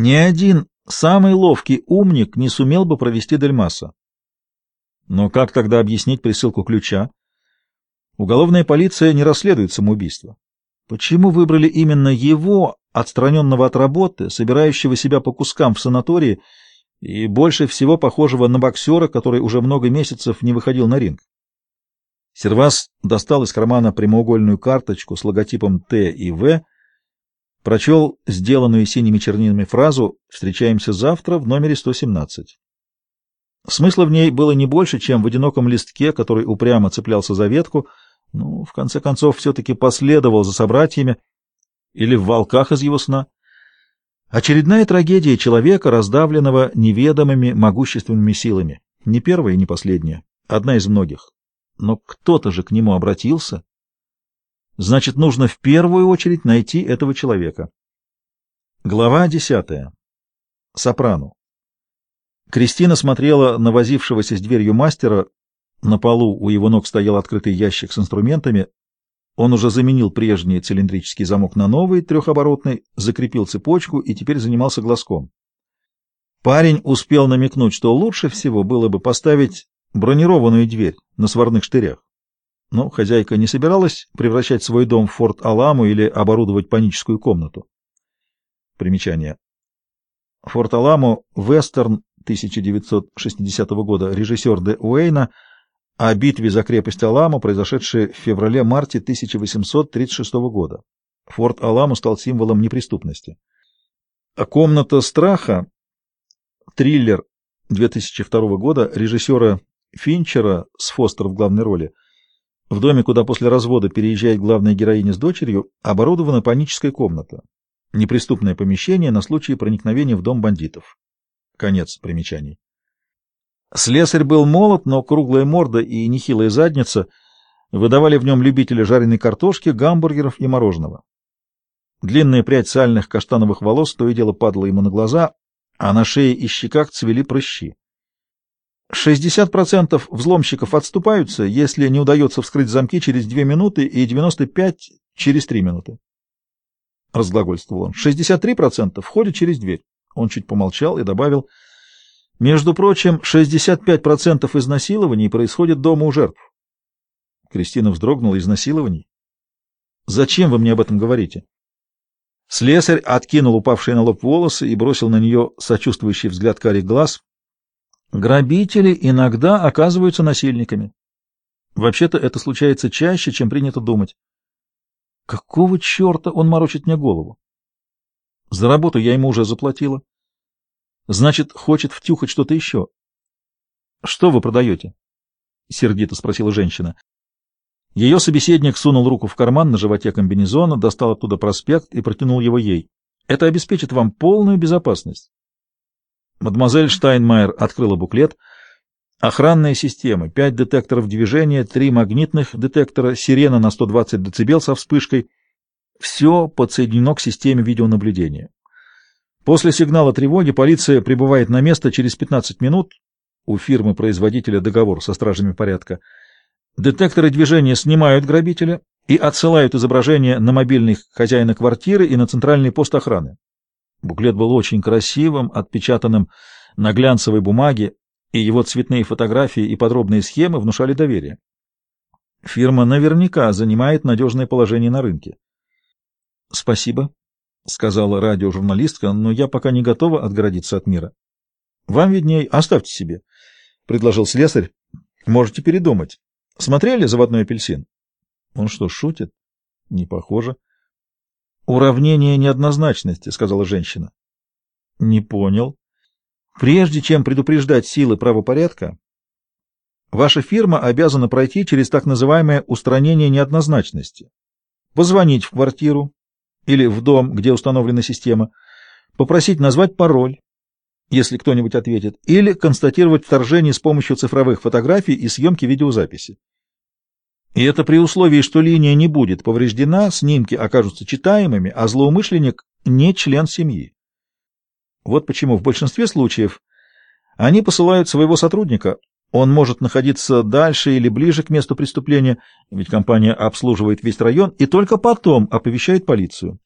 Ни один самый ловкий умник не сумел бы провести Дельмаса. Но как тогда объяснить присылку ключа? Уголовная полиция не расследует самоубийство. Почему выбрали именно его, отстраненного от работы, собирающего себя по кускам в санатории и больше всего похожего на боксера, который уже много месяцев не выходил на ринг? Сервас достал из кармана прямоугольную карточку с логотипом Т и В, прочел сделанную синими чернилами фразу «Встречаемся завтра в номере 117». Смысла в ней было не больше, чем в одиноком листке, который упрямо цеплялся за ветку, ну, в конце концов, все-таки последовал за собратьями или в волках из его сна. Очередная трагедия человека, раздавленного неведомыми могущественными силами. Не первая и не последняя, одна из многих. Но кто-то же к нему обратился. Значит, нужно в первую очередь найти этого человека. Глава десятая. Сопрано. Кристина смотрела на возившегося с дверью мастера. На полу у его ног стоял открытый ящик с инструментами. Он уже заменил прежний цилиндрический замок на новый, трехоборотный, закрепил цепочку и теперь занимался глазком. Парень успел намекнуть, что лучше всего было бы поставить бронированную дверь на сварных штырях. Но хозяйка не собиралась превращать свой дом в форт Аламу или оборудовать паническую комнату. Примечание. Форт Аламу, вестерн 1960 года, режиссер Де Уэйна, о битве за крепость Аламу, произошедшей в феврале-марте 1836 года. Форт Аламу стал символом неприступности. Комната страха, триллер 2002 года режиссера Финчера с Фостер в главной роли. В доме, куда после развода переезжает главная героиня с дочерью, оборудована паническая комната. Неприступное помещение на случай проникновения в дом бандитов. Конец примечаний. Слесарь был молод, но круглая морда и нехилая задница выдавали в нем любителя жареной картошки, гамбургеров и мороженого. Длинная прядь сальных каштановых волос то и дело падала ему на глаза, а на шее и щеках цвели прыщи. 60% взломщиков отступаются, если не удается вскрыть замки через 2 минуты и 95% через 3 минуты. Разглагольствовал он. 63% входят через дверь. Он чуть помолчал и добавил, между прочим, 65% изнасилований происходит дома у жертв. Кристина вздрогнула. Изнасилований? Зачем вы мне об этом говорите? Слесарь откинул упавшие на лоб волосы и бросил на нее сочувствующий взгляд карих глаз. Грабители иногда оказываются насильниками. Вообще-то это случается чаще, чем принято думать. Какого черта он морочит мне голову? За работу я ему уже заплатила. Значит, хочет втюхать что-то еще. — Что вы продаете? — сердито спросила женщина. Ее собеседник сунул руку в карман на животе комбинезона, достал оттуда проспект и протянул его ей. Это обеспечит вам полную безопасность. Мадемуазель Штайнмайер открыла буклет. Охранные системы, пять детекторов движения, три магнитных детектора, сирена на 120 дБ со вспышкой. Все подсоединено к системе видеонаблюдения. После сигнала тревоги полиция прибывает на место через 15 минут. У фирмы-производителя договор со стражами порядка. Детекторы движения снимают грабителя и отсылают изображение на мобильный хозяина квартиры и на центральный пост охраны. Буклет был очень красивым, отпечатанным на глянцевой бумаге, и его цветные фотографии и подробные схемы внушали доверие. Фирма наверняка занимает надежное положение на рынке. — Спасибо, — сказала радиожурналистка, — но я пока не готова отгородиться от мира. — Вам видней, оставьте себе, — предложил слесарь. — Можете передумать. Смотрели «Заводной апельсин»? — Он что, шутит? — Не похоже. — «Уравнение неоднозначности», — сказала женщина. «Не понял. Прежде чем предупреждать силы правопорядка, ваша фирма обязана пройти через так называемое устранение неоднозначности. Позвонить в квартиру или в дом, где установлена система, попросить назвать пароль, если кто-нибудь ответит, или констатировать вторжение с помощью цифровых фотографий и съемки видеозаписи. И это при условии, что линия не будет повреждена, снимки окажутся читаемыми, а злоумышленник не член семьи. Вот почему в большинстве случаев они посылают своего сотрудника. Он может находиться дальше или ближе к месту преступления, ведь компания обслуживает весь район, и только потом оповещает полицию.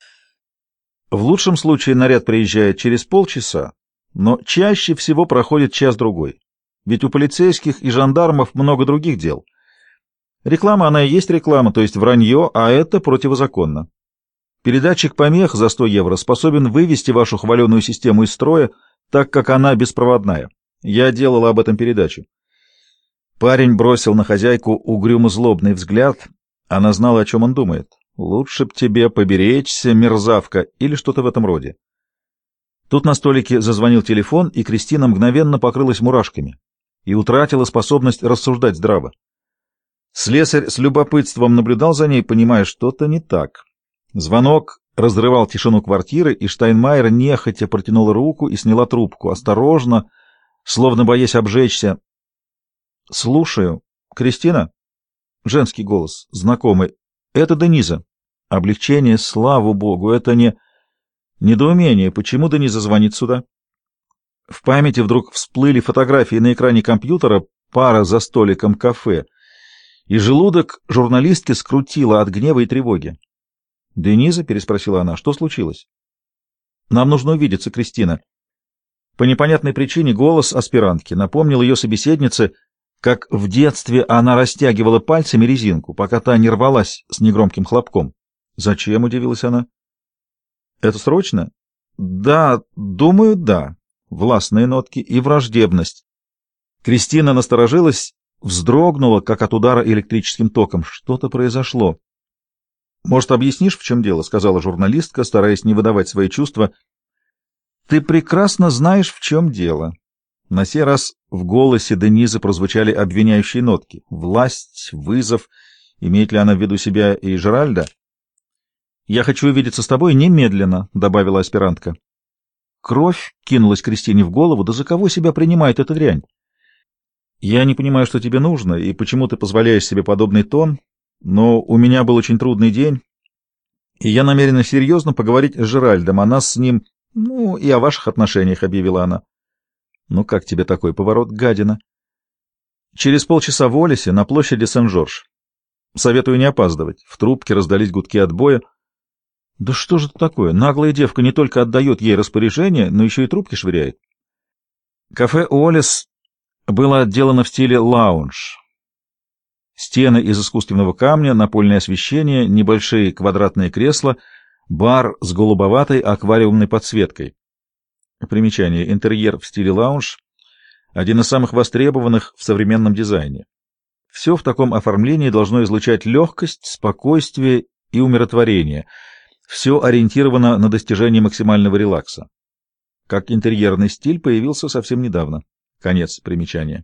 В лучшем случае наряд приезжает через полчаса, но чаще всего проходит час-другой. Ведь у полицейских и жандармов много других дел. Реклама, она и есть реклама, то есть вранье, а это противозаконно. Передатчик помех за 100 евро способен вывести вашу хваленую систему из строя, так как она беспроводная. Я делала об этом передачу. Парень бросил на хозяйку угрюмо-злобный взгляд. Она знала, о чем он думает. «Лучше б тебе поберечься, мерзавка», или что-то в этом роде. Тут на столике зазвонил телефон, и Кристина мгновенно покрылась мурашками и утратила способность рассуждать здраво. Слесарь с любопытством наблюдал за ней, понимая, что-то не так. Звонок разрывал тишину квартиры, и Штайнмайер нехотя протянула руку и сняла трубку, осторожно, словно боясь обжечься. — Слушаю. Кристина? Женский голос, знакомый. — Это Дениза. Облегчение, слава богу, это не... Недоумение, почему Дениза звонит сюда? В памяти вдруг всплыли фотографии на экране компьютера, пара за столиком кафе, и желудок журналистки скрутило от гнева и тревоги. «Дениза?» — переспросила она. «Что случилось?» «Нам нужно увидеться, Кристина». По непонятной причине голос аспирантки напомнил ее собеседнице, как в детстве она растягивала пальцами резинку, пока та не рвалась с негромким хлопком. «Зачем?» — удивилась она. «Это срочно?» «Да, думаю, да. Властные нотки и враждебность». Кристина насторожилась, вздрогнула, как от удара электрическим током. Что-то произошло. «Может, объяснишь, в чем дело?» — сказала журналистка, стараясь не выдавать свои чувства. «Ты прекрасно знаешь, в чем дело». На сей раз в голосе Денизы прозвучали обвиняющие нотки. Власть, вызов. Имеет ли она в виду себя и Жеральда? «Я хочу увидеться с тобой немедленно», — добавила аспирантка. Кровь кинулась Кристине в голову. «Да за кого себя принимает эта дрянь?» «Я не понимаю, что тебе нужно, и почему ты позволяешь себе подобный тон, но у меня был очень трудный день, и я намерена серьезно поговорить с Жеральдом, о нас с ним, ну, и о ваших отношениях, — объявила она. Ну, как тебе такой поворот, гадина? Через полчаса в Олесе на площади Сен-Жорж. Советую не опаздывать. В трубке раздались гудки отбоя. Да что же это такое? Наглая девка не только отдает ей распоряжение, но еще и трубки швыряет. Кафе Олес было отделано в стиле лаунж. Стены из искусственного камня, напольное освещение, небольшие квадратные кресла, бар с голубоватой аквариумной подсветкой. Примечание. Интерьер в стиле лаунж — один из самых востребованных в современном дизайне. Все в таком оформлении должно излучать легкость, спокойствие и умиротворение. Все ориентировано на достижение максимального релакса. Как интерьерный стиль появился совсем недавно. Конец примечания.